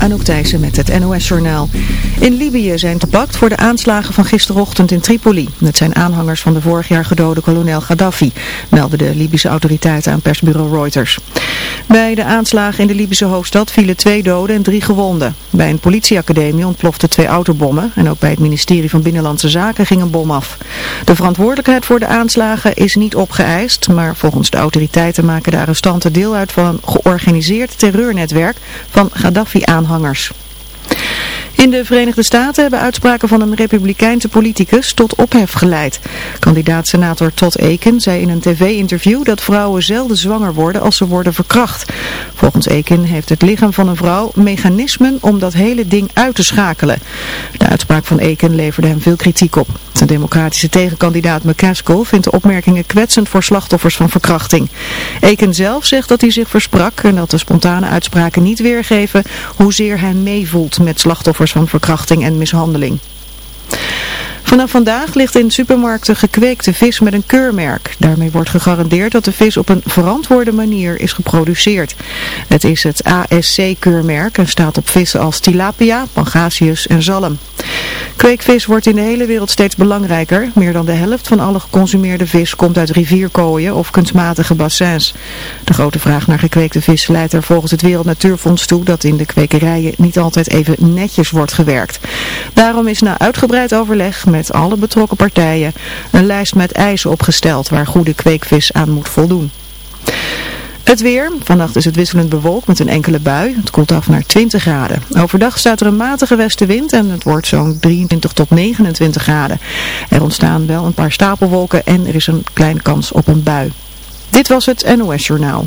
Anouk Thijssen met het NOS-journaal. In Libië zijn gepakt voor de aanslagen van gisterochtend in Tripoli. Het zijn aanhangers van de vorig jaar gedode kolonel Gaddafi, melden de Libische autoriteiten aan persbureau Reuters. Bij de aanslagen in de Libische hoofdstad vielen twee doden en drie gewonden. Bij een politieacademie ontploften twee autobommen en ook bij het ministerie van Binnenlandse Zaken ging een bom af. De verantwoordelijkheid voor de aanslagen is niet opgeëist, maar volgens de autoriteiten maken de arrestanten deel uit van een georganiseerd terreurnetwerk van Gaddafi-aanhangers aanhangers. In de Verenigde Staten hebben uitspraken van een republikeinse politicus tot ophef geleid. Kandidaat-senator Todd Aiken zei in een tv-interview dat vrouwen zelden zwanger worden als ze worden verkracht. Volgens Aiken heeft het lichaam van een vrouw mechanismen om dat hele ding uit te schakelen. De uitspraak van Aiken leverde hem veel kritiek op. De democratische tegenkandidaat McCaskill vindt de opmerkingen kwetsend voor slachtoffers van verkrachting. Aiken zelf zegt dat hij zich versprak en dat de spontane uitspraken niet weergeven hoezeer hij meevoelt met slachtoffers van verkrachting en mishandeling. Vanaf vandaag ligt in supermarkten gekweekte vis met een keurmerk. Daarmee wordt gegarandeerd dat de vis op een verantwoorde manier is geproduceerd. Het is het ASC-keurmerk en staat op vissen als tilapia, pangasius en zalm. Kweekvis wordt in de hele wereld steeds belangrijker. Meer dan de helft van alle geconsumeerde vis komt uit rivierkooien of kunstmatige bassins. De grote vraag naar gekweekte vis leidt er volgens het Wereld Natuurfonds toe dat in de kwekerijen niet altijd even netjes wordt gewerkt. Daarom is na uitgebreid overleg met alle betrokken partijen een lijst met eisen opgesteld waar goede kweekvis aan moet voldoen. Het weer. Vannacht is het wisselend bewolkt met een enkele bui. Het koelt af naar 20 graden. Overdag staat er een matige westenwind en het wordt zo'n 23 tot 29 graden. Er ontstaan wel een paar stapelwolken en er is een kleine kans op een bui. Dit was het NOS Journaal.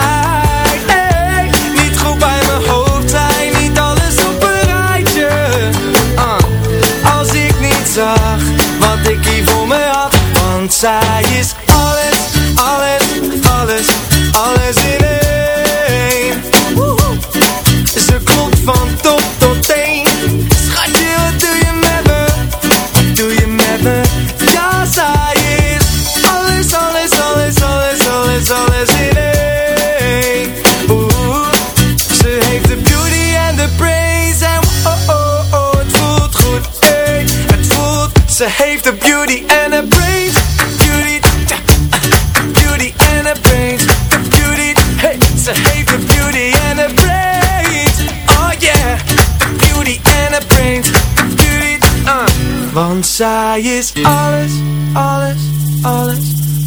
Want zij is alles, alles, alles,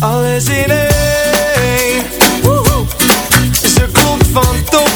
alles in één. Woehoe. Ze komt van top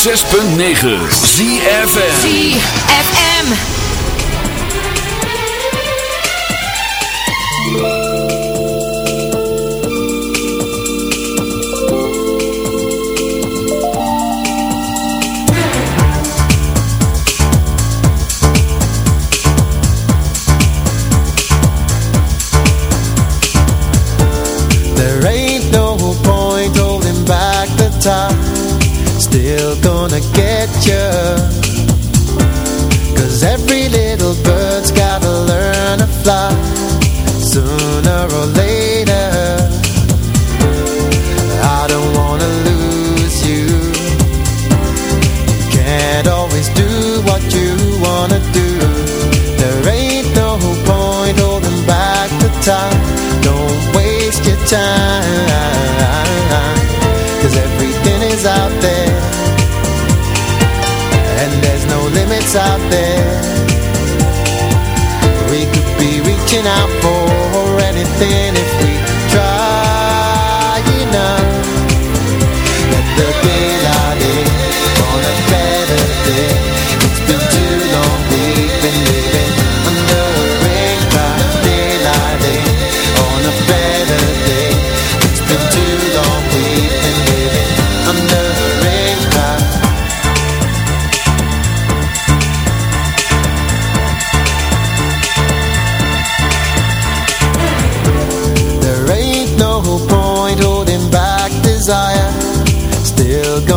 106.9 ZFM ZFM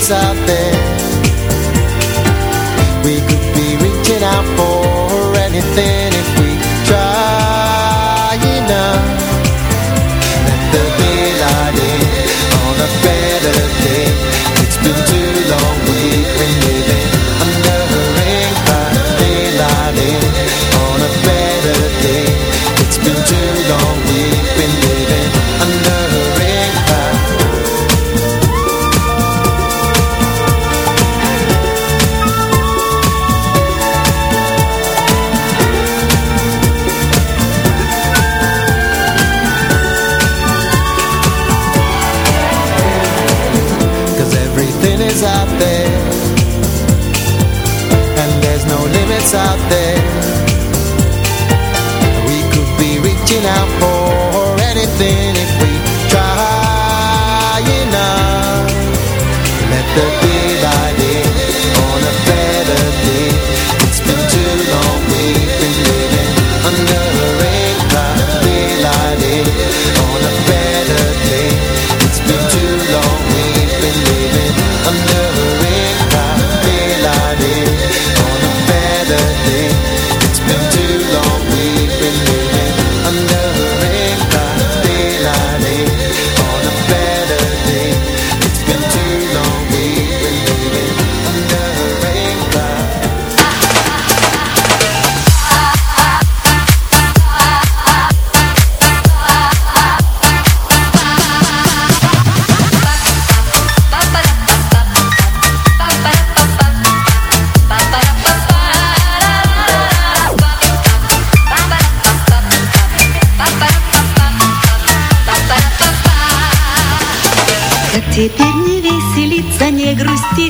what's out there. We could be reaching out for anything if we try enough. Let the daylight in on a We could be reaching out for It's been too long.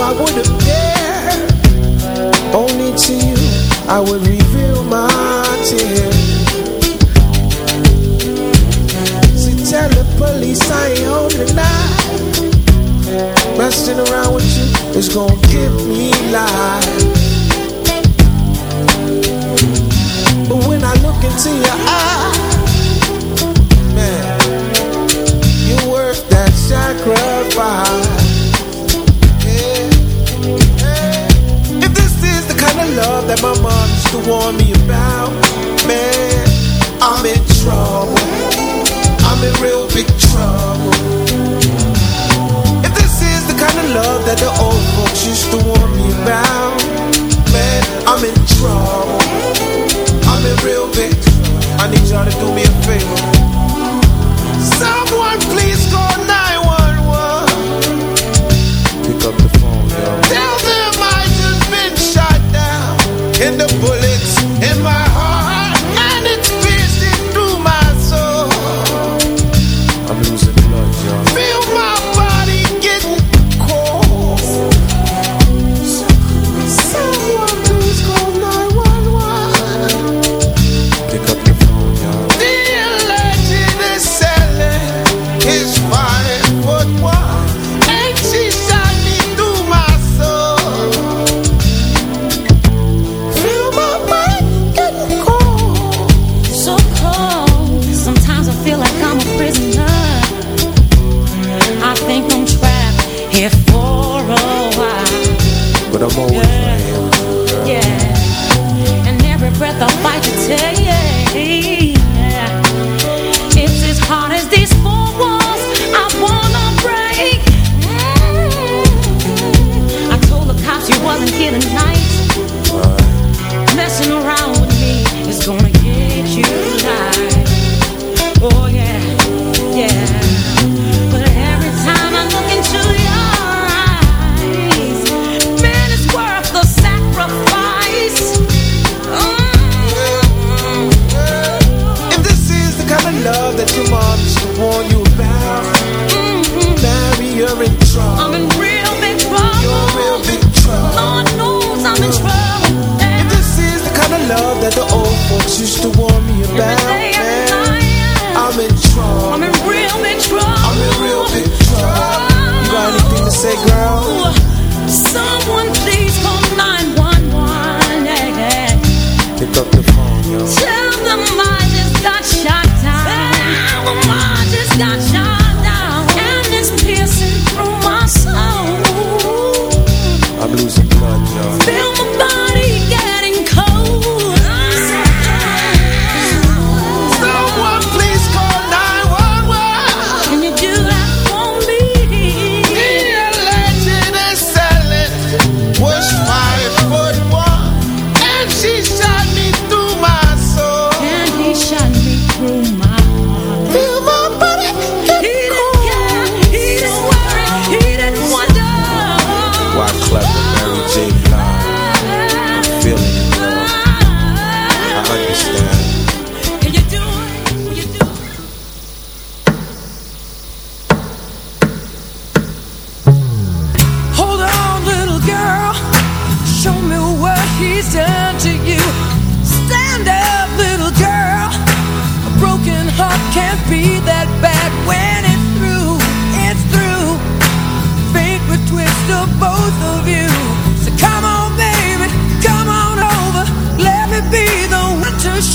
I would have dared, Only to you I would reveal my tears. So tell the police I ain't home tonight Messing around with you is gonna give me life. But when I look into your eyes Man, you're worth that sacrifice. love that my mom used to warn me about. Man, I'm in trouble. I'm in real big trouble. If this is the kind of love that the old folks used to warn me about, man, I'm in trouble. I'm in real big. I need y'all to do me a favor. in the bullets.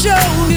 Time is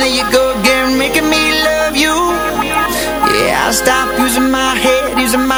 there you go again, making me love you. Yeah, I stop using my head, using my